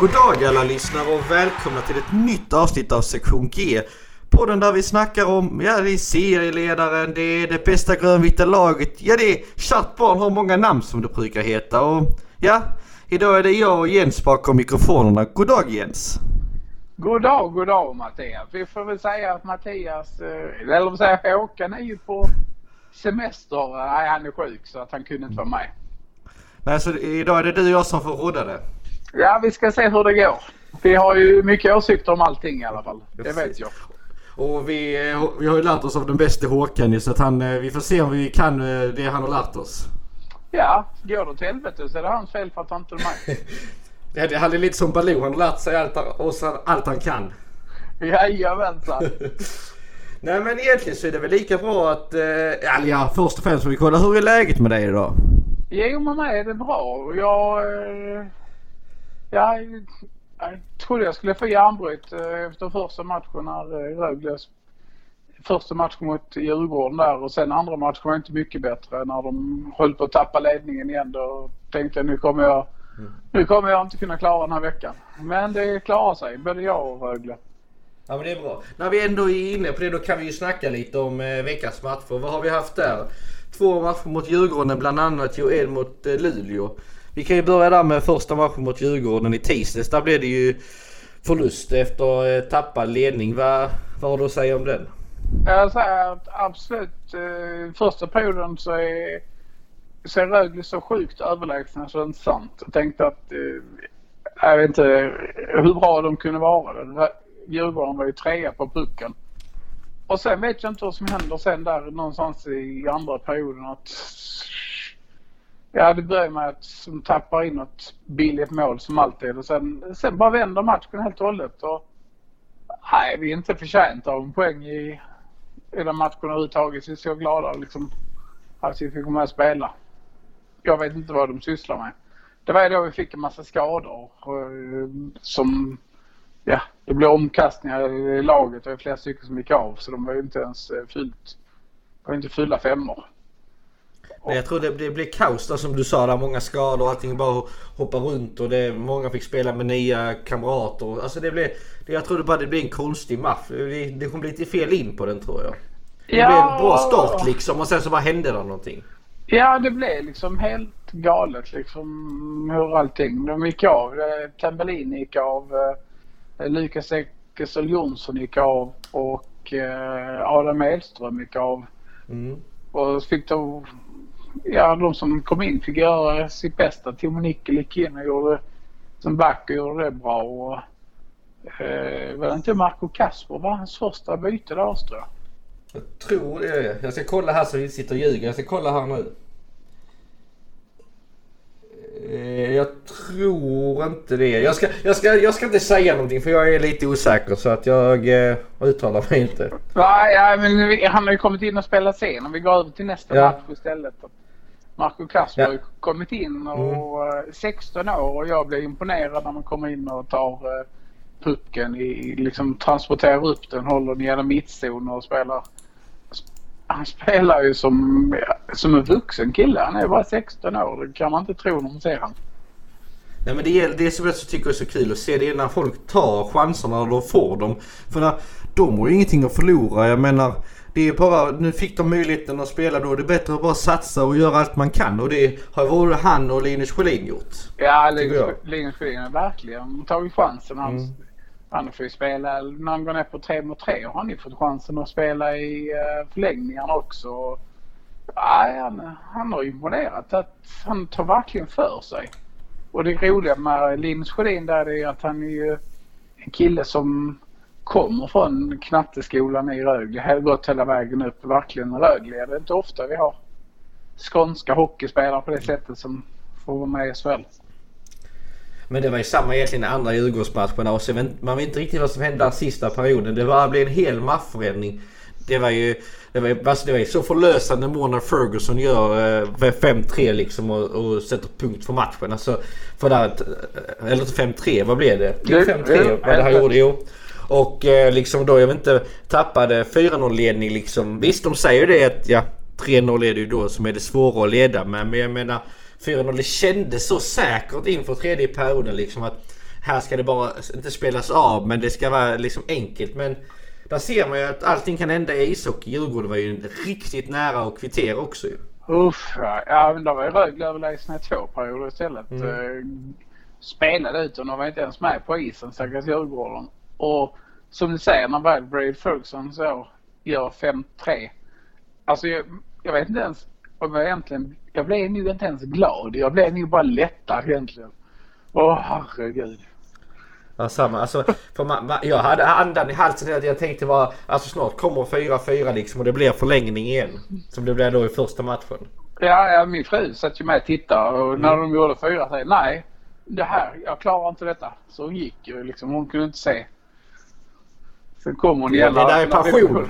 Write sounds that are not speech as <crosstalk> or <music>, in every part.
God dag alla lyssnare och välkomna till ett nytt avsnitt av sektion G. Podden där vi snackar om, ja det är serieledaren, det är det bästa grönvita laget, ja det är kärt barn har många namn som det brukar heta och ja, idag är det jag och Jens bakom mikrofonerna. God dag Jens! God dag, god dag Mattias. Vi får väl säga att Mattias, eh, eller om säger Håkan är ju på semester. Nej, han är sjuk så att han kunde inte vara med. Nej, så idag är det du och jag som får rodda det. Ja, vi ska se hur det går. Vi har ju mycket åsikter om allting i alla fall. Det vet jag. Och vi, eh, vi har ju lärt oss av den bästa Håkan så att han, eh, vi får se om vi kan eh, det han har lärt oss. Ja, går det åt helvete så är det hans fel för att han inte är med. <laughs> Det- Han är lite som Baloo, han har lärt sig allt, oss allt han kan. Jajamensan. <laughs> Nej men egentligen så är det väl lika bra att, eh, eller ja först och främst får vi kolla hur är läget med dig idag? Jo, med mig är det bra. Jag, eh, jag, jag trodde jag skulle få järnbryt eh, efter första matchen när eh, Rögle Första matchen mot Djurgården där och sen andra matchen var inte mycket bättre när de höll på att tappa ledningen igen. Då tänkte jag nu kommer jag, nu kommer jag inte kunna klara den här veckan. Men det klarar sig, både jag och Rögle. Ja men det är bra. När vi ändå är inne på det då kan vi ju snacka lite om eh, veckans matcher. Vad har vi haft där? Två matcher mot Djurgården bland annat och en mot Luleå. Vi kan ju börja där med första matchen mot Djurgården i tisdags. Där blev det ju förlust efter eh, tappad ledning. Vad, vad har du att säga om den? Jag säger att absolut eh, första perioden så är, ser Rögle så sjukt överlägsna så det är inte sant. Jag tänkte att eh, jag vet inte hur bra de kunde vara. Djurgården var ju trea på pucken. Och sen vet jag inte vad som händer sen där någonstans i andra perioden att Ja, det börjar med att de tappar in något billigt mål som alltid och sen, sen bara vänder matchen helt och hållet. Och, nej, vi är inte förtjänta av en poäng i, i den matchen överhuvudtaget. Vi är så glada liksom, att vi fick komma och spela. Jag vet inte vad de sysslar med. Det var då vi fick en massa skador som, ja, det blev omkastningar i laget. Det var flera stycken som gick av så de var ju inte ens eh, fyllt. De var inte fulla femmor. Nej, jag tror det, det blev kaos där som du sa där. Många skador och allting bara hoppa runt och det, många fick spela med nya kamrater. Alltså det blev, det, jag trodde bara det blev en konstig match. Det, det kom lite fel in på den tror jag. Det Ja. blev en bra start liksom och sen så bara hände det någonting. Ja, det blev liksom helt galet liksom hur allting. De gick av. Eh, Tambellini gick av. eh, Lukas Ekesel Jonsson gick av och eh, Adam Edström gick av. Mm. Och så fick de, ja de som kom in fick göra sitt bästa. Timo Nickel gick in och gjorde som back och gjorde det bra. Och, eh, var det inte Marco Kasper var hans första byte där tror jag. Jag tror det. Jag ska kolla här så vi inte sitter och ljuger. Jag ska kolla här nu. Eh, jag tror inte det. Jag ska, jag, ska, jag ska inte säga någonting för jag är lite osäker så att jag eh, uttalar mig inte. Nej, ja, men han har ju kommit in och spelat sen. Om vi går över till nästa Ja. match istället. Marco Kasper har ju kommit in och eh, 16 år och jag blir imponerad när man kommer in och tar eh, pucken i, liksom transporterar upp den, håller den genom mittzon och spelar. Han spelar ju som, som en vuxen kille. Han är bara 16 år. Det kan man inte tro när man ser honom. Nej men det, är, det som jag så tycker är så kul att se det är när folk tar chanserna och de får dem. För när, de har ju ingenting att förlora. Jag menar det är bara, nu fick de möjligheten att spela då. Det är bättre att bara satsa och göra allt man kan. Och det har både han och Linus Sjölin gjort. Ja. Linus Sjölin har verkligen tagit chansen. Han, Mm. han får ju spela, när han går ner på tre mot tre har han ju fått chansen att spela i uh, förlängningarna också. Ja, han, han har imponerat. Att han tar verkligen för sig. Och det roliga med Linus Sjödin där är att han är ju en kille som kommer från knatteskolan i Rögle. Har gått hela vägen upp. Verkligen Rögle. Det är inte ofta vi har skånska hockeyspelare på det sättet som får vara med i SHL. Men det var ju samma egentligen i andra Djurgårdsmatcherna alltså, man vet inte riktigt vad som hände där sista perioden. Det bara blev en hel maffräddning. Det var ju, det var, alltså det var ju så förlösande mål när Ferguson gör eh, 5-3 liksom och, och sätter punkt för matchen. Alltså, för där, eh, eller 5-3, vad blev det? Jo, Det- 5-3 det- vad det han gjorde. Jo. Och eh, liksom då, jag vet inte, tappade 4-0 ledning liksom. Visst, de säger ju det att ja, 3-0 är det ju då som är det svåra att leda med. Men jag menar 4-0 det kändes så säkert inför tredje perioden liksom att här ska det bara inte spelas av men det ska vara liksom enkelt. Men där ser man ju att allting kan hända i ishockey. Djurgården var ju riktigt nära att kvittera också ju. Usch ja. ja men då var ju Rögle överlägsna i två perioder istället. Mm. Eh, spelade ut och de var inte ens med på isen stackars Djurgården. Och som du säger när väl Brade Ferguson så gör 5-3. Alltså jag, jag vet inte ens om jag egentligen... Jag blev nog inte ens glad. Jag blev nog bara lättad egentligen. Åh herregud. Ja, samma. Alltså, för man, man, jag hade andan i halsen att jag tänkte var alltså snart kommer 4-4 liksom och det blir förlängning igen. Som det blev då i första matchen. Ja, ja min fru satt ju med och tittade och när de gjorde fyra sa nej, det här, jag klarar inte detta. Så hon gick ju liksom. Hon kunde inte se. Sen kom hon Ja, igen. det där är passion.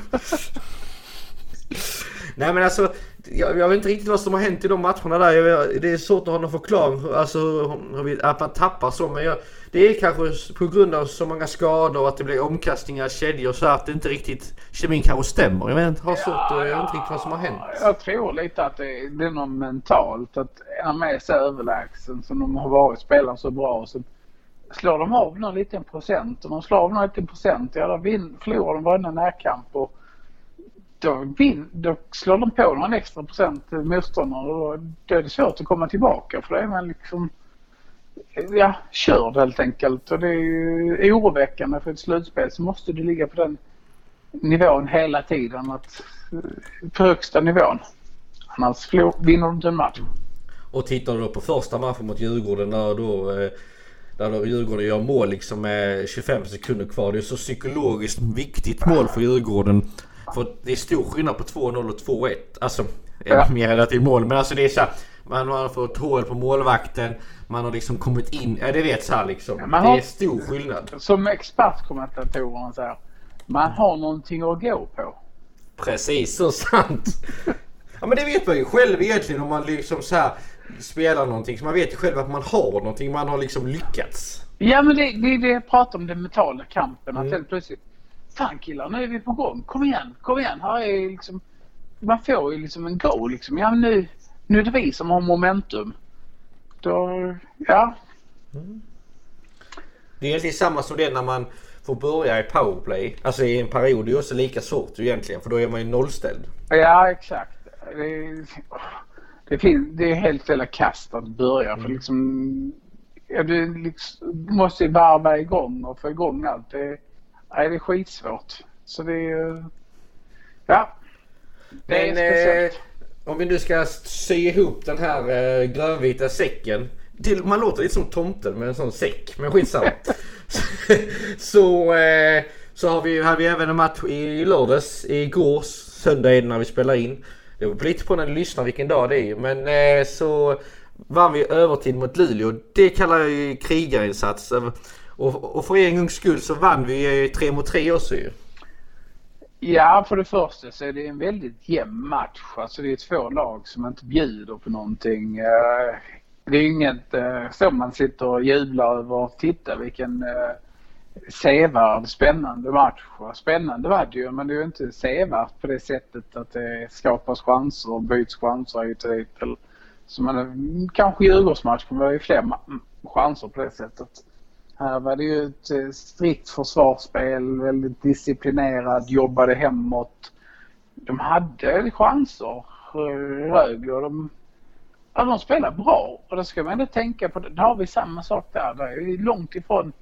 Nej men alltså jag, jag vet inte riktigt vad som har hänt i de matcherna där. Jag, det är svårt att ha någon förklaring. Alltså hur vi- att man tappar så. Men jag, det är kanske på grund av så många skador och att det blir omkastningar, kedjor så att det inte riktigt kemin kanske stämmer. Jag vet har svårt att, jag vet inte riktigt vad som har hänt. Jag tror lite att det är, det är något mentalt. Att är han med så överlägsen som de har varit, spelar så bra. Så slår de av någon liten procent. Och de slår av någon liten procent. Ja, då vin, förlorar de varenda närkamp. Och då, vin, då slår de på någon extra procent till motståndare. Och då är det svårt att komma tillbaka. För då är man liksom ja, körd helt enkelt. Och det är ju oroväckande för ett slutspel så måste du ligga på den nivån hela tiden. Att, eh, på högsta nivån. Annars vinner du inte en match. Och tittar du då på första matchen mot Djurgården där då eh, där då Djurgården gör mål liksom med 25 sekunder kvar. Det är så psykologiskt viktigt mål för Djurgården. För det är stor skillnad på 2-0 och 2-1. Alltså Ja. mer relativt mål. Men alltså det är så här, Man har fått hål på målvakten. Man har liksom kommit in. Ja det vet så här liksom. Ja, man det har- är stor skillnad. Som expertkommentatorerna säger. Man har någonting att gå på. Precis så sant. Ja men det vet man ju själv egentligen om man liksom så här spelar någonting. Så man vet ju själv att man har någonting. Man har liksom lyckats. Ja men det det det jag pratar om, den mentala kampen. Att Mm. helt plötsligt. Fan killar, nu är vi på gång. Kom igen, kom igen. Här är liksom. Man får ju liksom en go liksom. Ja nu, nu är det vi som har momentum. Då, ja. Det är egentligen samma som det när man får börja i powerplay. Alltså i en period. Det är också lika svårt egentligen. För då är man ju nollställd. Ja exakt. Det, det, finns, det är helt jävla kast att börja. För liksom, ja, du liksom, måste ju varva igång och få igång allt. Det, nej, det är skitsvårt. Så det är. Ja. Men eh, om vi nu ska sy ihop den här eh, grönvita säcken. Till, man låter lite som tomten med en sån säck. Men skitsamma. <laughs> så eh, så har vi, hade vi även en match i lördags. Igår söndag är det när vi spelar in. Det beror lite på när du lyssnar vilken dag det är. Men eh, så vann vi övertid mot Luleå. Det kallar jag ju krigarinsats. Och, och för en gångs skull så vann vi eh, tre mot tre också ju. Ja, för det första så är det en väldigt jämn match. Alltså det är två lag som inte bjuder på någonting. Eh, det är inget eh, så man sitter och jublar över. Titta vilken eh, sevärd, spännande match. Spännande var det ju men det är ju inte sevärt på det sättet att det skapas chanser och byts chanser hit och dit. Så man, kanske Djurgårdsmatchen var ju fler chanser på det sättet. Här var det ju ett eh, strikt försvarsspel, väldigt disciplinerad, jobbade hemåt. De hade chanser, eh, Rögle, och de, ja, de spelade bra. Och då ska man ändå tänka på, det då har vi samma sak där. Det är långt ifrån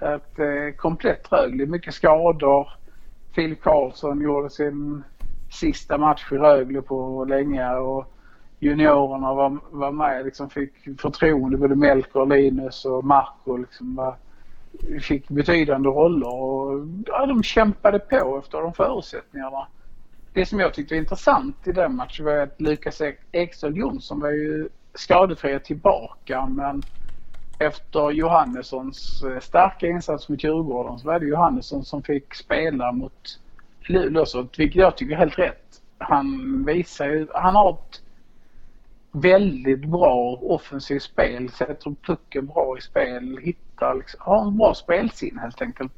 ett eh, komplett Rögle. Mycket skador. Phil Karlsson gjorde sin sista match i Rögle på länge och juniorerna var, var med liksom fick förtroende. Både Melker, Linus och Marco liksom var, fick betydande roller och ja, de kämpade på efter de förutsättningarna. Det som jag tyckte var intressant i den matchen var att Lukas Ekström Jonsson var ju skadefri tillbaka men efter Johannessons eh, starka insats mot Djurgården så var det Johannesson som fick spela mot Luleå vilket jag tycker är helt rätt. Han visar ju, han har ett väldigt bra offensivt spel, sätter pucken bra i spel, hittar liksom, har en bra spelsinne helt enkelt.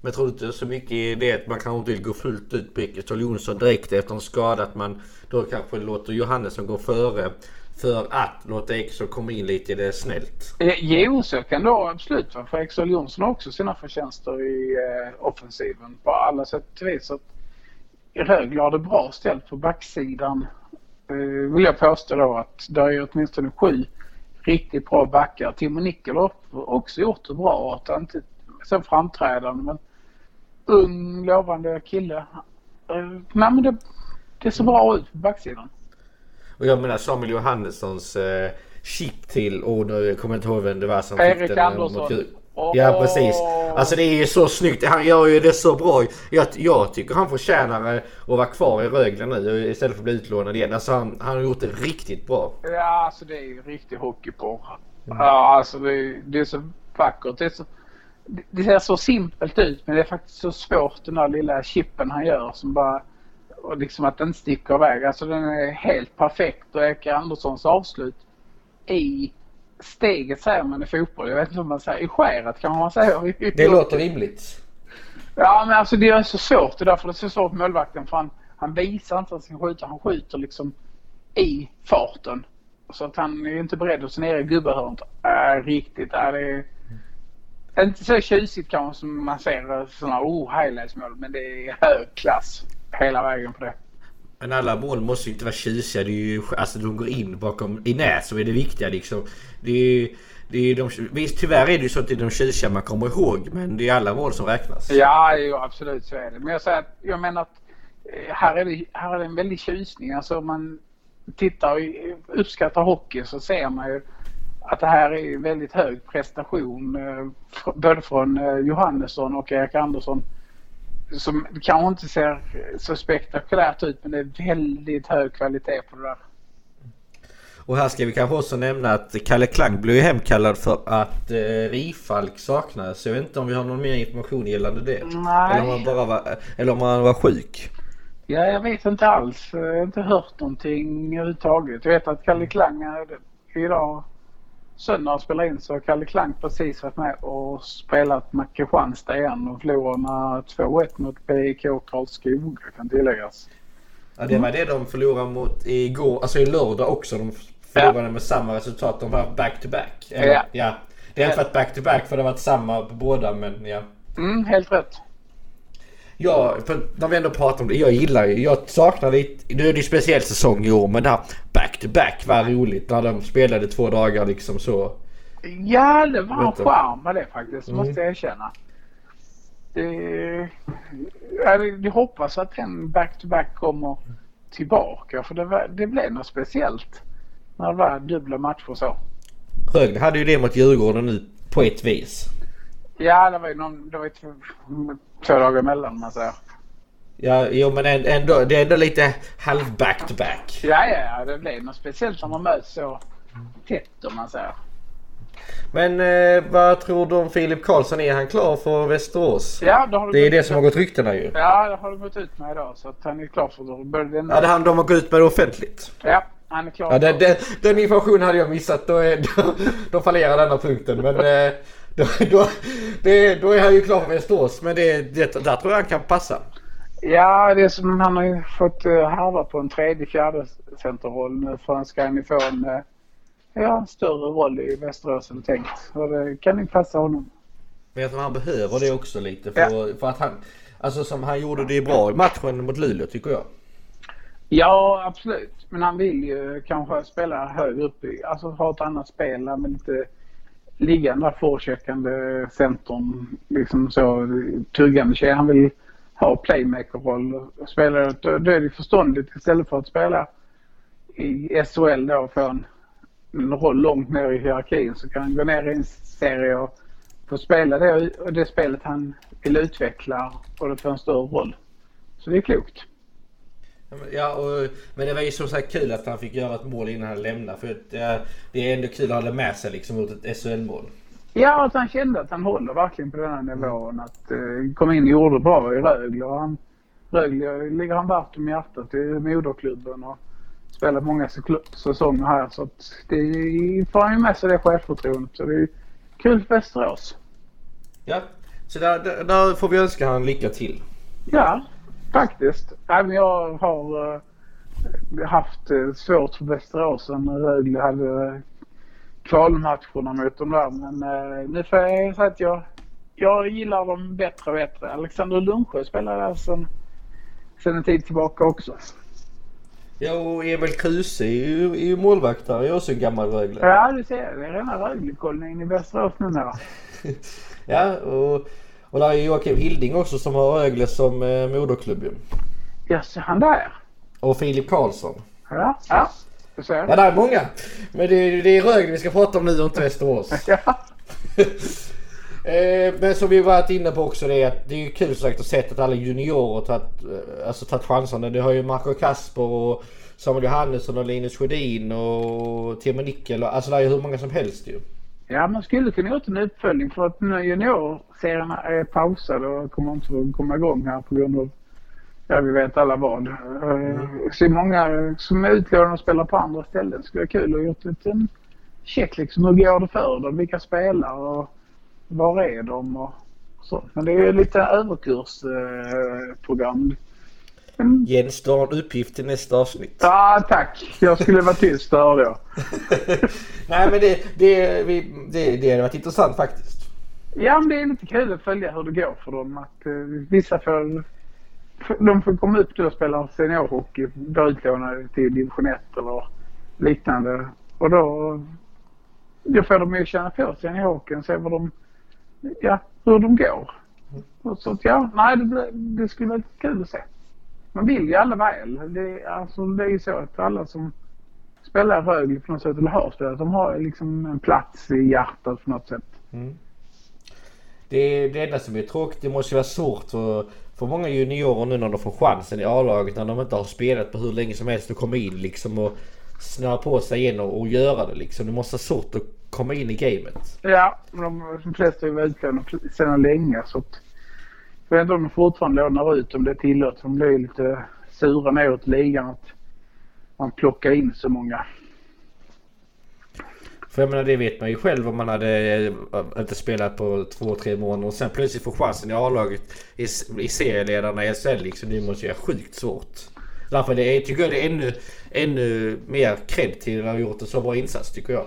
Men jag tror inte så mycket i det att man kanske inte vill gå fullt ut på Ekestad Jonsson direkt efter en skada. Att man då kanske låter Johannesson gå före. för att låta Ekström komma in lite i det snällt? Eh, Jo, så kan det vara absolut. För Exel Jonsson har också sina förtjänster i eh, offensiven på alla sätt och vis. Rögle har det bra ställt på backsidan. Eh, vill jag påstå då att det är åtminstone sju riktigt bra backar. Timo Nickel har också gjort det bra. Att han inte så framträdande men ung lovande kille. Eh, nej men det, det ser bra ut på backsidan. Och jag menar Samuel Johannessons eh, chip till, och nu kommer jag inte ihåg vem det var som Erik fick den. eh, Andersson. mot Ja precis. Alltså det är ju så snyggt. Han gör ju det så bra. Jag, jag tycker han förtjänar att vara kvar i Rögle nu istället för att bli utlånad igen. Alltså han, han har gjort det riktigt bra. Ja, alltså det är ju riktig hockeyporr. Ja, alltså det, det är så vackert. Det, är så, det, det ser så simpelt ut men det är faktiskt så svårt den där lilla chippen han gör som bara... Och liksom att den sticker iväg. Alltså den är helt perfekt och Erik Anderssons avslut i steget säger man i fotboll. Jag vet inte om man säger i skäret kan man säga. <laughs> Det låter rimligt. Ja men alltså det är så svårt. Det är därför det är så svårt med målvakten. För han, han visar inte att han skjuta. Han skjuter liksom i farten. Så att han är inte beredd att se ner i gubbehörnet. Äh, riktigt. Äh, det är inte så tjusigt kanske som man ser sådana oh, highlights-mål. Men det är hög klass hela vägen på det. Men alla mål måste ju inte vara tjusiga. Det är ju, alltså de går in bakom i nät som är det viktiga liksom. Det är, det är de, visst tyvärr är det ju så att det är de tjusiga man kommer ihåg. Men det är alla mål som räknas. Ja, jo, absolut så är det. Men jag säger att, jag menar att eh, här är det, här är det en väldig tjusning. Alltså om man tittar och uppskattar hockey så ser man ju att det här är väldigt hög prestation eh, både från eh, Johannesson och Erik Andersson. Som kanske inte ser så spektakulärt ut men det är väldigt hög kvalitet på det där. Och här ska vi kanske också nämna att Kalle Klang blev ju hemkallad för att eh, Rifalk saknades. Jag vet inte om vi har någon mer information gällande det. Nej. Eller om han bara var, eller om han var sjuk. Ja, jag vet inte alls. Jag har inte hört någonting överhuvudtaget. Jag vet att Kalle Klang är idag söndag spelar in så har Kalle Klang precis varit med och spelat med Kristianstad igen och förlorade med 2-1 mot BIK Karlskoga kan tilläggas. Ja, det var det de förlorade mot igår, alltså i lördag också. De förlorade med samma resultat. De var back to back. Eller, Ja. ja. Det har inte varit back to back för det har varit samma på båda men ja. Mm, helt rätt. Ja, för när vi ändå pratar om det. Jag gillar ju, jag saknar lite, nu är det ju speciell säsong i år men det här back to back var roligt när de spelade två dagar liksom så. Ja, det var en charm med det faktiskt, Mm. måste jag erkänna. Det, jag hoppas att den back-to-back kommer tillbaka för det, var, det blev något speciellt när det var dubbla matcher så. Rögle hade ju det mot Djurgården nu på ett vis. Ja, det var ju någon, det var ju två, två dagar emellan om man säger. Ja, jo men än- ändå, det är ändå lite halv back to back. Ja, ja, ja, det blev något speciellt när man möts så tätt om man säger. Men eh, vad tror du om Filip Karlsson? Är han klar för Västerås? Ja, har Det är det som har gått ryktena ju. Ja, det har det gått ut med idag så att han är klar för både den... Ja, det han, de har gått ut med det offentligt. Ja, han är klar. Ja, den, den, den informationen hade jag missat. Då, är, då, <laughs> då fallerar denna punkten. Men eh, då, då, det, då är han ju klar för Västerås. Men det, det, där tror jag han kan passa. Ja, det är som han har ju fått uh, harva på en tredje, fjärde centerroll nu för han ska ju få en eh, ja, större roll i Västerås än tänkt. Och det kan ju passa honom. Men jag tror han behöver det också lite. För, för att han, alltså som han gjorde det bra i matchen mot Luleå tycker jag. Ja, absolut. Men han vill ju kanske spela högre upp alltså ha ett annat spel men inte ligga den där forecheckande centrum, liksom så tuggande tjej. Han vill ha playmaker-roll och spela, då då är det förståndigt istället för att spela i SHL då och få en, en roll långt ner i hierarkin så kan han gå ner i en serie och få spela det, det spelet han vill utveckla och det får en större roll. Så det är klokt. Ja, och, men det var ju som sagt kul att han fick göra ett mål innan han lämnade. För att, eh, det är ändå kul att ha det med sig liksom mot ett SHL-mål. Ja, att han kände att han håller verkligen på den här nivån. Att eh, kom in och gjorde bra i Rögle. Och han, Rögle ligger han varmt om hjärtat. Det är moderklubben och spelat många säsonger här. Så att det får han ju med sig det självförtroendet. Så det är kul för Västerås. Ja, så där, där, där får vi önska han lycka till. Ja, faktiskt. Jag har... eh, haft eh, svårt för Västerås när Rögle hade eh, kvalmatcherna mot dem där. Men nu får jag säga att jag, jag gillar dem bättre och bättre. Alexander Lundsjö spelar där sen, sen en tid tillbaka också. Ja, och Emil Kruse är ju, är ju målvakt där. Jag är också en gammal Rögle. Ja, du ser. Det är rena Rögle-kollningen i Västerås numera. <laughs> ja, och, och där är Joakim Hilding också som har Rögle som eh, moderklubb ju. Ja, så han där. Och Filip Karlsson. Ja, ja. Du ser. Ja, det är många. Men det, det är Rögle vi ska prata om nu och inte Västerås. <laughs> Ja. <laughs> Eh, Men som vi varit inne på också det är att det är kul sagt att se att alla juniorer tagit, eh, alltså tagit chanserna. Det har ju Marco Kasper och Samuel Johannesson och Linus Sjödin och Timo Nickel. Alltså det är ju hur många som helst ju. Ja, man skulle kunna gjort en uppföljning för att nu juniorserierna är pausade och kommer inte att komma igång här på grund av, ja vi vet alla vad. Mm. Så många som är utlånade och spelar på andra ställen. Det skulle vara kul att gjort en liten check liksom. Hur går det för dem? Vilka spelar och var är de och så. Men det är ju lite överkursprogram. Men, Jens, du har en uppgift till nästa avsnitt. ja, tack. Jag skulle vara tyst, det hörde jag. Nej men det, det, vi, det, det hade varit intressant faktiskt. Ja, men det är lite kul att följa hur det går för dem. Att, eh, vissa får, de får komma upp och spela seniorhockey, bli utlånade till division 1 eller liknande. Och då, då får de ju känna på seniorhockeyn och se vad de, ja, hur de går. Och så att, ja, nej, det, blir- det skulle vara kul att se. Man vill ju alla väl. Det, alltså, det är ju så att alla som spelar Rögle på något sätt, eller har spelat, de har liksom en plats i hjärtat på något sätt. Det, det enda som är tråkigt, det måste ju vara svårt för, för många juniorer nu när de får chansen i A-laget när de inte har spelat på hur länge som helst att komma in liksom och snöra på sig igen och, och göra det liksom. Det måste vara svårt att komma in i gamet. Ja, de, de flesta är väl utlånade sedan länge så att vet inte om de fortfarande lånar ut om det tillåts. De blir lite sura neråt ligan att man plockar in så många. För jag menar det vet man ju själv om man hade eh, inte spelat på två, tre månader och sen plötsligt får chansen i A-laget i, i serieledarna i SHL liksom. Det måste ju vara sjukt svårt. Därför det är, tycker jag det är ännu, ännu mer cred till att ha gjort en så bra insats tycker jag.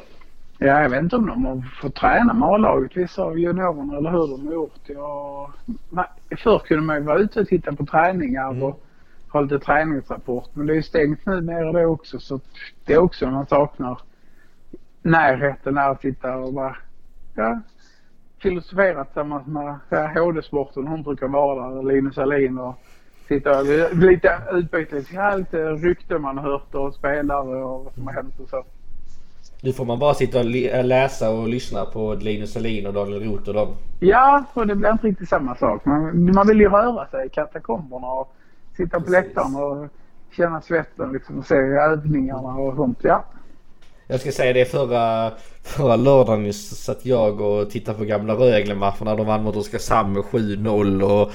Ja, jag vet inte om de har fått träna med A-laget vissa av juniorerna eller hur de har gjort. Jag, förr kunde man ju vara ute och titta på träningar och ha lite träningsrapport. Men det är ju stängt numera det också så det är också man saknar närheten där att sitta och bara ja, filosofera tillsammans med ja, HD-sporten. Hon brukar vara där, Linus Alin och sitta och lite utbyta ja, lite rykten man har hört och spelare och vad som har hänt och så. Nu får man bara sitta och läsa och lyssna på Linus Alin och Daniel Roth och dem. Ja, och det blir inte riktigt samma sak. Man, man vill ju röra sig i katakomberna och sitta på läktaren och känna svetten liksom och se övningarna och sånt. Ja. Jag ska säga det förra, förra lördagen satt jag och tittade på gamla Rögle-matcher när de vann mot Oskarshamn med 7-0 och,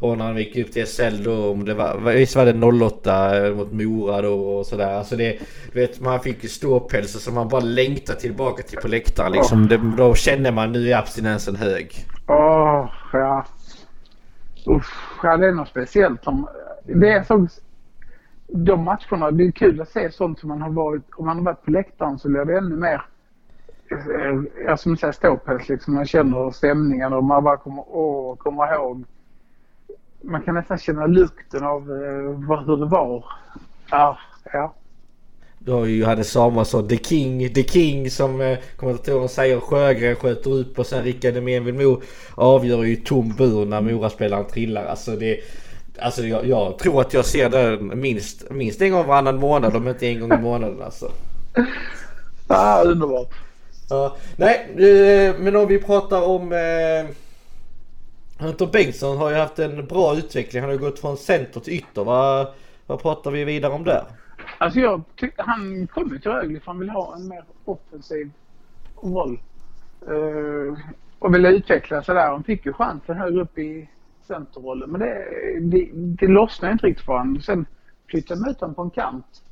och när de gick upp till SL då om det var, visst var det 08 mot Mora då och sådär. Alltså det, du vet man fick ju ståpälsar som man bara längtar tillbaka till på läktaren liksom. Det, då känner man nu är abstinensen hög. Åh, ja. Usch, ja, det är något speciellt. Det är så, de matcherna, det är kul att se sånt som man har varit, om man har varit på läktaren så blir det ännu mer eh, ja, som säger ståpäls liksom. Man känner stämningen och man bara kommer, åh, kommer ihåg. Man kan nästan känna lukten av eh, vad, hur det var. Ja, ja. Du har ju Johannes Samuelsson, The King, The King som eh, kommentatorn säger. Sjögren sköter upp och sen Rickard Emil Wilmo avgör ju tom bur när Moraspelaren trillar. Alltså det... Alltså jag, jag tror att jag ser den minst, minst en gång varannan månad om inte en gång i månaden alltså. <laughs> Ah, underbart. Ja, nej, eh, men om vi pratar om... Eh, Anton Bengtsson har ju haft en bra utveckling. Han har ju gått från center till ytter. Vad, vad pratar vi vidare om där? Alltså jag tyckte han kom ju till Rögle för han vill ha en mer offensiv roll. Uh, och ville utveckla sig där. Han fick ju chansen högre upp i centerrollen. Men det, det, det lossnade inte riktigt för honom. Sen flyttade de ut honom på en kant.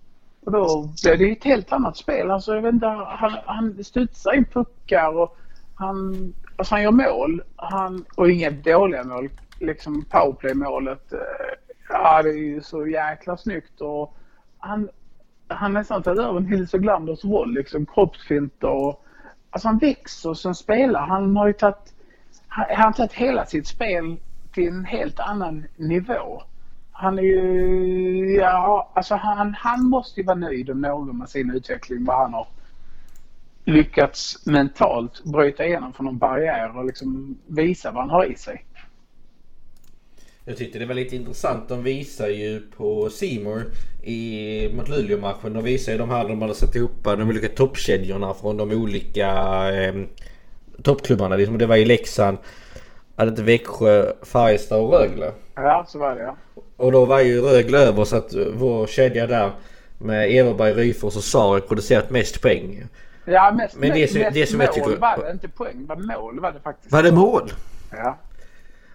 Och då blev det ju ett helt annat spel. Alltså jag vet inte, han, han studsar in puckar och han, alltså han gör mål. Han, och inga dåliga mål. Liksom powerplay-målet. Eh, ja, det är ju så jäkla snyggt. Och han, han nästan tagit över en Hills Glanders roll. Liksom kroppsfinter och... Alltså han växer som spelare. Han har ju tagit... Han, han har tagit hela sitt spel till en helt annan nivå. Han är ju... Ja, alltså han, han måste ju vara nöjd om någon med sin utveckling. Vad han har lyckats mentalt bryta igenom från någon barriär och liksom visa vad han har i sig. Jag tyckte det var lite intressant. De visar ju på Simor i mot Luleå-matchen. De visar ju de här de hade satt ihop de olika toppkedjorna från de olika eh, toppklubbarna. Liksom, det var i Leksand, hade inte Växjö, Färjestad och Rögle. Ja, så var det ja. Och då var ju Rögle över så att vår kedja där med Everberg, Ryfors och Sarek producerat mest poäng. Ja, mest, Men det som- mest det som jag mål tycker- var det. Inte poäng, var mål var det faktiskt. Var det mål? Ja.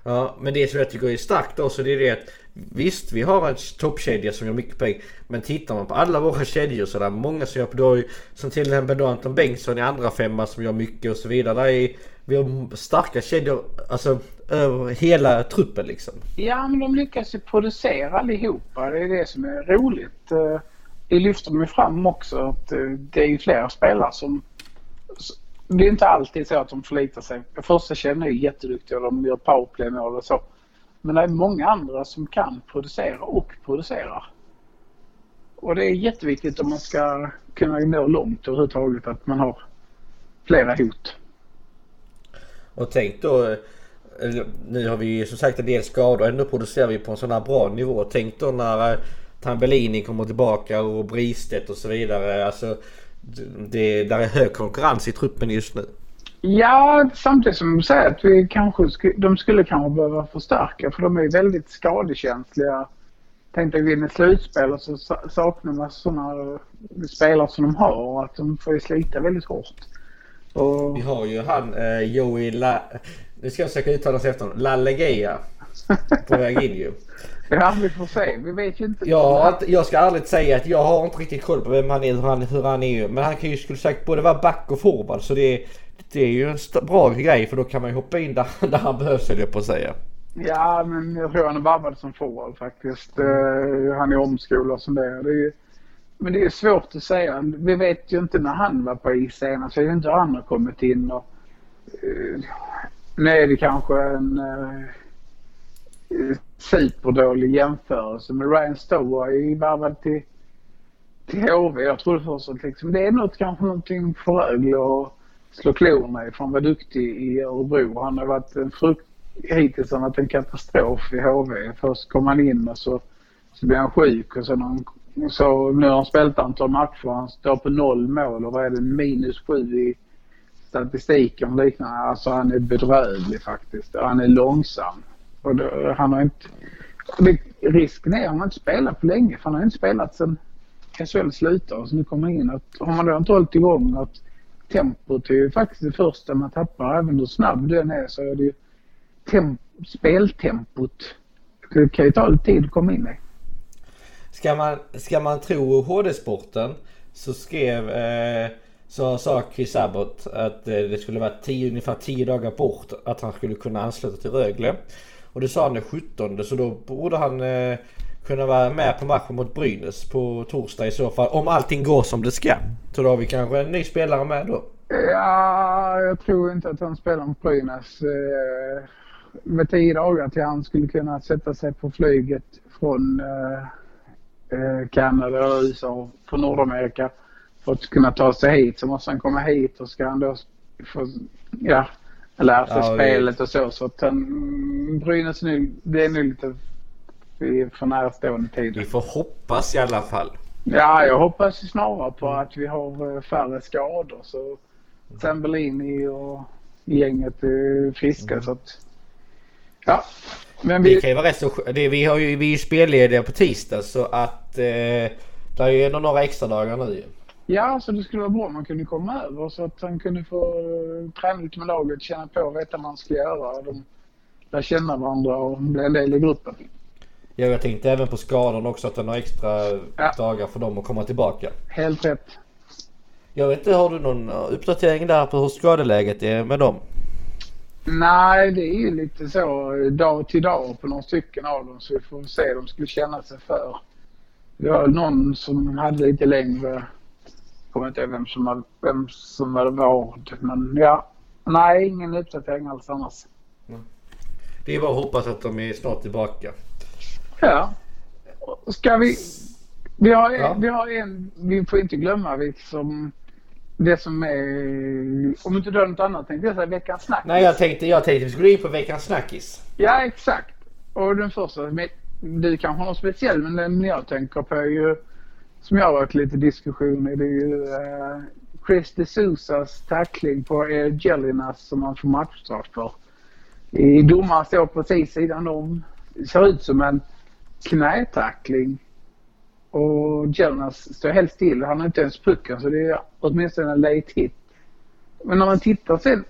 Ja, men det som jag tycker är starkt också det är det att visst, vi har en toppkedja som gör mycket poäng. Men tittar man på alla våra kedjor så är det många som gör på då, som till exempel då Anton Bengtsson i andra femma som gör mycket och så vidare. Där är, vi har starka kedjor alltså över hela truppen liksom. Ja, men de lyckas ju producera allihopa. Det är det som är roligt. Det lyfter de ju fram också att eh, det är ju flera spelare som... Det är inte alltid så att de förlitar sig. Första känner är ju jätteduktiga och de gör powerplaymål och så. Men det är många andra som kan producera och producerar. Och det är jätteviktigt om man ska kunna nå långt överhuvudtaget att man har flera hot. Och tänk då, eh, nu har vi ju som sagt en del skador. Ändå producerar vi på en sån här bra nivå. Tänk då när eh, Tambellini kommer tillbaka och Bristedt och så vidare. Alltså, det, där är hög konkurrens i truppen just nu. Ja, samtidigt som du säger att vi kanske sk- de skulle kanske behöva förstärka för de är väldigt skadekänsliga. Tänk dig vinna slutspel och så sa- saknar man sådana spelare som de har och att de får ju slita väldigt hårt. Och, Vi har ju han eh, Joey La... Nu ska jag försöka uttala sig efter honom. Lallegeia. På väg in ju. ja, vi får se. Vi vet ju inte. Jag, inte- jag ska ärligt säga att jag har inte riktigt koll på vem han är, hur han, hur han är. Men han kan ju skulle sagt både vara back och forward. Så det, det är ju en bra grej för då kan man ju hoppa in där, <laughs> där han behövs höll jag på att säga. Ja, men jag tror han är varvad som forward faktiskt. Eh, han är omskolad som det. Det är men det är svårt att säga. Vi vet ju inte när han var på is senast. Är det inte hur han har kommit in. Och, eh, nu är det kanske en uh, superdålig jämförelse. Men Ryan Stowe var ju varvad till, till HV. Jag trodde först att liksom, det är något, kanske någonting för Rögle att slå klorna i. För han var duktig i Örebro. Han har varit en frukt hittills har han varit en katastrof i HV. Först kom han in och så, så blev han sjuk och sen har han, så nu har han spelat ett antal matcher. Han står på noll mål och vad är det, minus sju i statistiken och liknande. Alltså han är bedrövlig faktiskt. Han är långsam. Och då, han har inte... Det, risken är att han har inte spelat på länge för han har inte spelat sen SHL slutade och så nu kommer in. Att, om man då inte hållit igång att tempot är ju faktiskt det första man tappar. Även hur snabb den är så är det ju temp- speltempot. Det kan ju ta lite tid att komma in i. Ska man, ska man tro HD-sporten så skrev så så sa Chris Abbott att eh, det skulle vara tio, ungefär 10 dagar bort att han skulle kunna ansluta till Rögle. Och det sa han den 17 så då borde han eh, kunna vara med på matchen mot Brynäs på torsdag i så fall. Om allting går som det ska. Så då har vi kanske en ny spelare med då. Ja, jag tror inte att han spelar mot Brynäs. Eh, med tio dagar till han skulle kunna sätta sig på flyget från eh, eh Kanada eller USA på Nordamerika för att kunna ta sig hit så måste han komma hit och ska han då få ja, lära sig Ja, det- spelet och så. Så att han, Brynäs nu, det är nu lite för närstående tid. Vi får hoppas i alla fall. Ja, jag hoppas snarare på att vi har eh, färre skador så Zambellini och gänget är friska så att... Ja. Men Det vi... kan ju vara rätt så det, Vi har ju, vi är ju spellediga på tisdag så att eh, det är ju ändå några extra dagar nu. Ja, så det skulle vara bra om man kunde komma över så att han kunde få eh, träna lite med laget, känna på, veta vad man ska göra. De lär känna varandra och bli en del i gruppen. Ja, jag tänkte även på skadorn också att det är några extra Ja. dagar för dem att komma tillbaka. Helt rätt. Jag vet inte, har du någon uppdatering där på hur skadeläget är med dem? Nej, det är ju lite så eh, dag till dag på några stycken av dem så vi får se. De skulle känna sig för Det var någon som hade lite längre. Kommer inte ihåg vem som, hade, vem som hade varit. Men ja, nej ingen uppdatering alls annars. Det är bara att hoppas att de är snart tillbaka. Ja. Ska vi... Vi har, Ja. vi har en... Vi får inte glömma liksom det som är... Om inte du har något annat tänkte jag säga veckans snack. Nej jag tänkte, jag tänkte vi skulle in på veckans snackis. Ja, exakt. Och den första, du kanske har något speciell, men den jag tänker på är ju, som jag har varit lite diskussion i, det är ju uh, Chris D'Souzas tackling på uh, Jellinas som han får matchstraff för. I domaren står precis sidan om. Ser ut som en knätackling. Och Jellinas står helt still. Han har inte ens pucken så det är åtminstone en late hit. Men när man tittar sen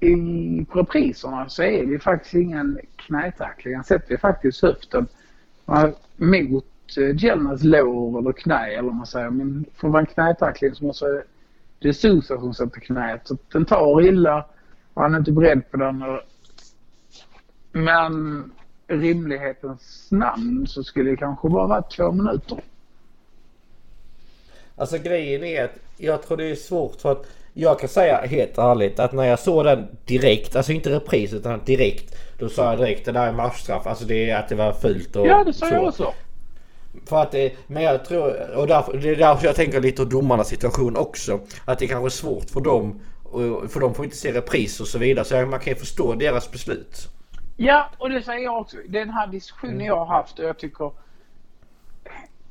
i repriserna så är det faktiskt ingen knätackling. Han sätter ju faktiskt höften mot eh, Jelnas lår eller knä eller vad man säger. Men vara en knätackling så måste det är Sousa som sätter knät. Så den tar illa och han är inte beredd på den. Men rimlighetens namn så skulle det kanske bara vara två minuter. Alltså grejen är att jag tror det är svårt för att jag kan säga helt ärligt att när jag såg den direkt, alltså inte repris utan direkt. Då sa jag direkt det där är matchstraff. Alltså det är att det var fult och Ja, det sa jag också. För att det, men jag tror, och därför, det är därför jag tänker lite på domarnas situation också. Att det kanske är svårt för dem, för de får inte se repris och så vidare. Så man kan ju förstå deras beslut. Ja, och det säger jag också. Den här diskussionen jag har haft och jag tycker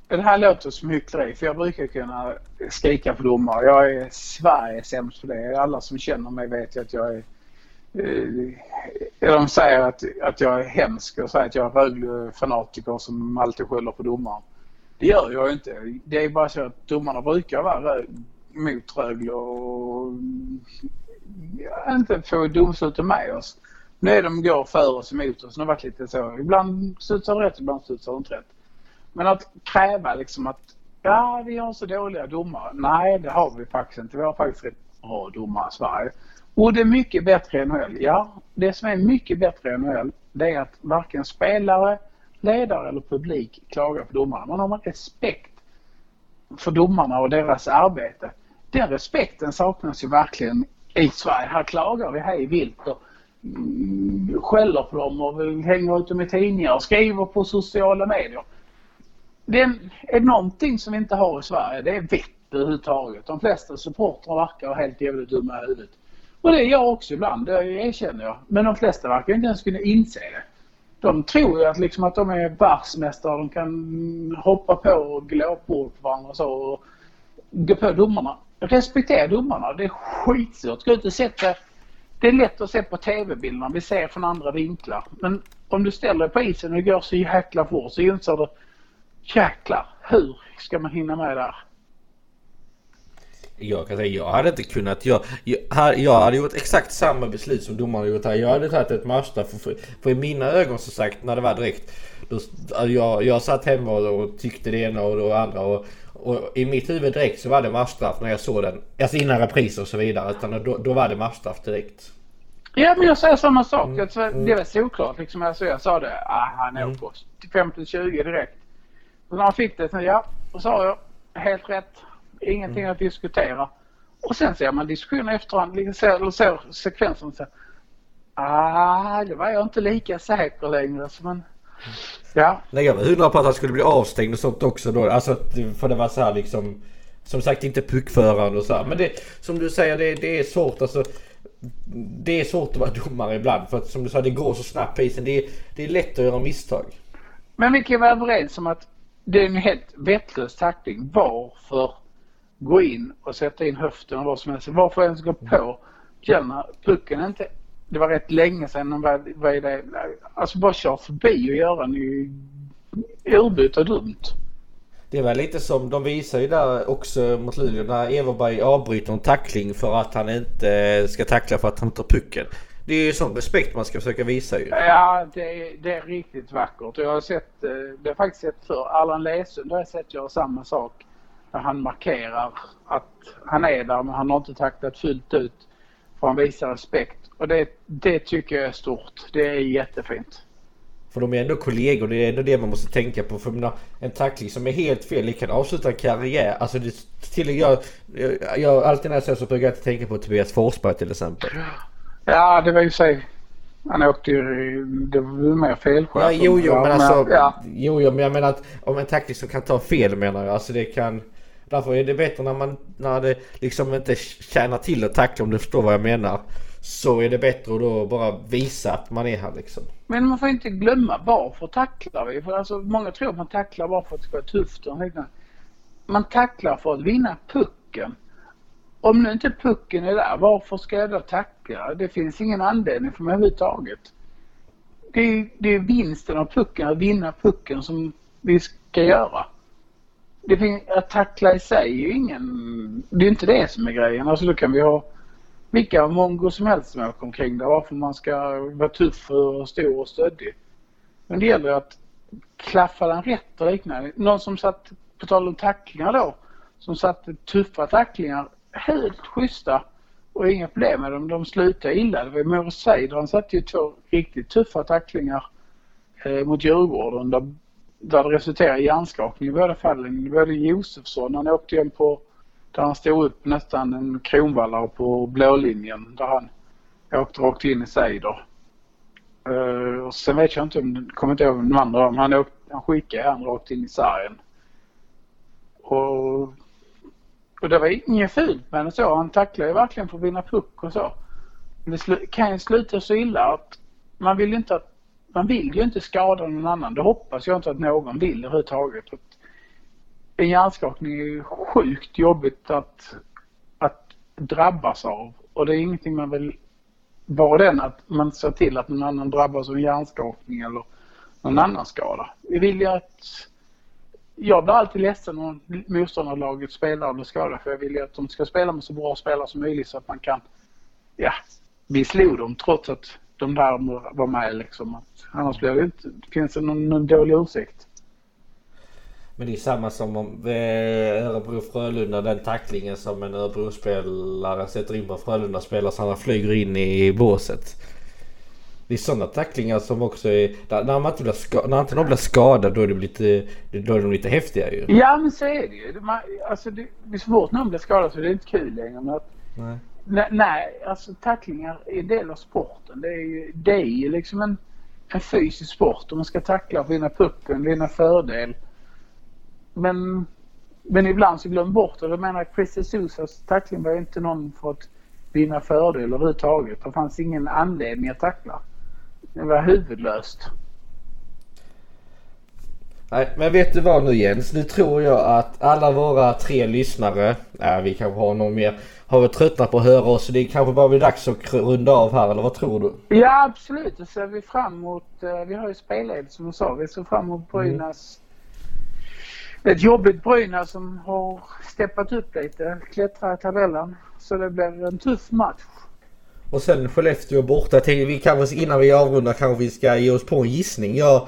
det här låter som hyckleri för jag brukar kunna skrika på domare. Jag är Sveriges sämst på det. Alla som känner mig vet ju att jag är... Eh, de säger att, att jag är hemsk och säger att jag är Rögle-fanatiker som alltid skäller på domaren. Det gör jag inte. Det är bara så att domarna brukar vara mot Rögle och inte få domsluten med oss. Alltså, nu är de går för oss emot oss. Det har varit lite så. Ibland studsar det rätt, ibland studsar det inte rätt. Men att kräva liksom att ja, vi har så dåliga domare. Nej, det har vi faktiskt inte. Vi har faktiskt rätt bra domare i Sverige. Och det är mycket bättre i NHL. Ja, det som är mycket bättre i NHL det är att varken spelare, ledare eller publik klagar på domarna. Man har respekt för domarna och deras arbete. Den respekten saknas ju verkligen i Sverige. Här klagar vi hej vilt och mm, skäller på dem och hänger ut dem i tidningar och skriver på sociala medier. Det är, är någonting som vi inte har i Sverige, det är vett överhuvudtaget. De flesta supportrar verkar vara helt jävligt dumma i huvudet. Och det är jag också ibland, det erkänner jag. Men de flesta verkar inte ens kunna inse det. De tror ju att, liksom att de är världsmästare, de kan hoppa på och glåpord på varandra och så. Och gå på domarna. Respektera domarna, det är skitsvårt. Gå ut och sätt det. Det är lätt att se på TV-bilderna, vi ser från andra vinklar. Men om du ställer dig på isen och det går så jäkla fort så inser du Jäklar, hur ska man hinna med där? Jag kan säga jag hade inte kunnat. Jag, jag, jag hade gjort exakt samma beslut som domaren gjort här. Jag hade tagit ett matchstraff. För, för, för i mina ögon så sagt när det var direkt. Då, jag, jag satt hemma och, tyckte det ena och det andra. Och, och i mitt huvud direkt så var det matchstraff när jag såg den. Alltså innan repris och så vidare. Utan då, då var det matchstraff direkt. Ja, men jag säger samma sak. Alltså, Det var såklart. Liksom, alltså, jag sa det. Ah, han åker till 50-20 direkt. Och när han fick det, så ja, då sa jag helt rätt. Ingenting att diskutera. Och sen ser man diskussionen efterhand, eller ser sekvensen så Ah, det var jag inte lika säker längre. Så men, ja, Nej jag var hundra på att han skulle bli avstängd och sånt också då. Alltså för det var så här liksom. Som sagt inte puckförande och så här. Men det som du säger det, det är svårt alltså. Det är svårt att vara domare ibland för att som du sa det går så snabbt på isen. Det är, det är lätt att göra misstag. Men vi kan vara överens om att det är en helt vettlös tackling. Varför gå in och sätta in höften och vad som helst? Varför ens gå på? Gärna pucken inte... Det var rätt länge sedan. Vad, vad är det? Alltså bara kör förbi och göra en urbyta dumt. Det var lite som de visar ju där också mot Luleå när Everberg avbryter en tackling för att han inte ska tackla för att han tar pucken. Det är ju sån respekt man ska försöka visa ju. Ja, det, är- det är riktigt vackert. Jag har sett, eh, det har faktiskt sett för Allan Lesund har jag sett göra samma sak. Där han markerar att han är där men han har inte tacklat fullt ut. För han visar respekt. Och det, det tycker jag är stort. Det är jättefint. För de är ändå kollegor, det är ändå det man måste tänka på. För menar, en tackling som är helt fel, det kan avsluta en karriär. Alltså det, till, jag, jag, jag, alltid när jag ser så brukar jag inte tänka på Tobias Forsberg till exempel. Ja, det var ju sig. Han åkte ju, det var ju mer felskärp. Ja, jo, jo, men alltså. Ja. Jo, jo, men jag menar att om en tackling som kan ta fel menar jag. Alltså det kan. Därför är det bättre när man, när det liksom inte tjänar till att tackla om du förstår vad jag menar. Så är det bättre att då bara visa att man är här liksom. Men man får inte glömma varför tacklar vi? För alltså många tror att man tacklar bara för att det ska vara tufft och Man tacklar för att vinna pucken. Om nu inte pucken är där, varför ska jag då tackla? Det finns ingen anledning för mig överhuvudtaget. Det är, det är vinsten av pucken, att vinna pucken som vi ska göra. Det finns, att tackla i sig är ju ingen... Det är inte det som är grejen. Alltså då kan vi ha vilka mongo som helst som åker omkring där. Varför man ska vara tuff och stor och stöddig. Men det gäller att klaffa den rätt och liknande. Någon som satt, på tal om tacklingar då, som satte tuffa tacklingar, helt schyssta och inga problem med dem. De slutade illa. Det var Moro Seider, han satte ju två riktigt tuffa tacklingar eh, mot Djurgården där, där det resulterade i hjärnskakning i båda fallen. Det var Josefsson, han åkte ju på där han stod upp nästan en kronvallare på blålinjen där han åkte rakt in i Seider. Uh, och sen vet jag inte om, kommer inte ihåg de andra, men han, åkte, han skickade han rakt in i sargen. Och, och det var inget fult med det så. Han tacklade ju verkligen för att vinna puck och så. Men det kan ju sluta så illa att man vill inte att man vill ju inte skada någon annan. Det hoppas jag inte att någon vill överhuvudtaget en hjärnskakning är sjukt jobbigt att, att drabbas av. Och det är ingenting man vill vara den att man ser till att någon annan drabbas av en hjärnskakning eller någon annan skada. Vi vill ju att... Jag blir alltid ledsen om motståndarlaget spelar eller skadar för jag vill ju att de ska spela med så bra spelare som möjligt så att man kan... Ja, vi slog dem trots att de där var med liksom. Att, annars blir det inte... Finns det någon, någon dålig ursäkt. Men det är samma som om eh, Örebro-Frölunda, den tacklingen som en Örebro-spelare sätter in på Frölunda-spelare så han flyger in i båset. Det är sådana tacklingar som också är... När man inte blir, ska, när inte någon blir skadad då är, det lite, då är de lite häftiga ju. Ja men så är det ju. Man, alltså det, det är svårt när någon blir skadad så det är inte kul längre. Men att, nej nej. Nej, alltså tacklingar är en del av sporten. Det är ju, det är ju liksom en, en fysisk sport. och man ska tackla, vinna pucken, vinna fördel. Men, men ibland så glömmer bort det. Jag menar Chris Sousas tackling var ju inte någon för att vinna fördel överhuvudtaget. Det fanns ingen anledning att tackla. Det var huvudlöst. Nej, men vet du vad nu Jens? Nu tror jag att alla våra tre lyssnare, nej vi kanske har någon mer, har väl tröttnat på att höra oss. Så det kanske bara blir dags att runda av här, eller vad tror du? Ja absolut, det ser vi fram emot. Eh, vi har ju spelledning som du sa. Vi ser fram emot Brynäs ett jobbigt Brynäs som har steppat upp lite, klättrat i tabellen. Så det blir en tuff match. Och sen Skellefteå borta. vi kanske innan vi avrundar kanske vi ska ge oss på en gissning. Jag,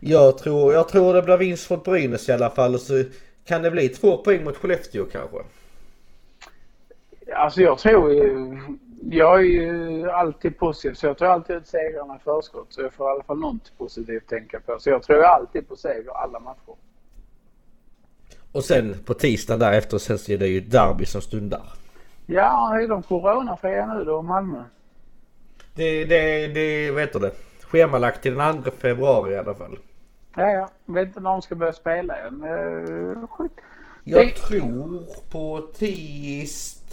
jag, tror, jag tror det blir vinst mot Brynäs i alla fall. Och så kan det bli två poäng mot Skellefteå kanske. Alltså jag tror ju... Jag är ju alltid positiv så jag tror alltid ut segrarna i förskott. Så jag får i alla fall något positivt att tänka på. Så jag tror alltid på seger alla matcher. Och sen på tisdag därefter sen så är det ju derby som stundar. Ja, är de coronafria nu då, Malmö? Det, det, det, vad heter det? Schemalagt till den 2 februari i alla fall. Ja, ja. Vet inte när de ska börja spela än. Uh, jag tror på tisdag.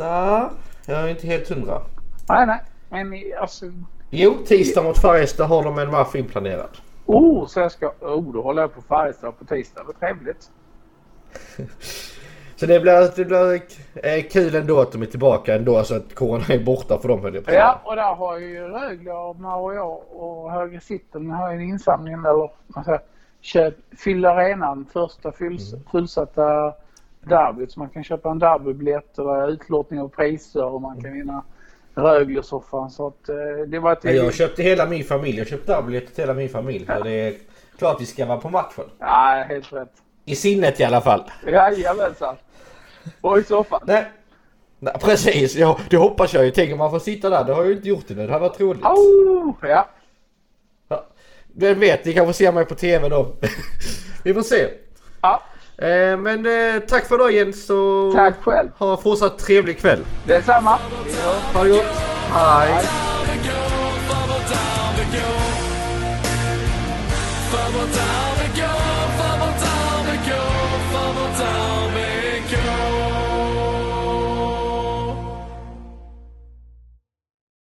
Jag är inte helt hundra. Nej, nej. Men alltså... Jo, tisdag mot Färjestad har de en match inplanerad. Oh, så jag ska... Oh, då håller jag på Färjestad på tisdag. Vad trevligt. <laughs> Så det blir, det blir eh, kul ändå att de är tillbaka ändå så att corona är borta för dem höll jag på Ja och där har ju Rögle och jag och Höga Sitten har en insamling eller man säger, köp, fyll arenan första full, mm. fullsatta derbyt så man kan köpa en derbybiljett och utlottning av priser och man kan vinna Rögle-soffan så att eh, det var ett... Ja, jag köpte hela min familj. Jag köpte derbybiljett till hela min familj. Ja. det är klart vi ska vara på matchen. Ja, helt rätt. I sinnet i alla fall. Jajamensan. Och i soffan. Nej. Nej, precis, ja, det hoppas jag ju. Tänk om man får sitta där. Det har jag ju inte gjort det nu. Det hade varit roligt. Oh, ja. ja. Vem vet, ni kanske ser mig på TV då. <laughs> Vi får se. Ja, Eh, men eh, tack för idag Jens och tack själv. ha en fortsatt trevlig kväll. Detsamma. Ha det gott. Hej. Hej.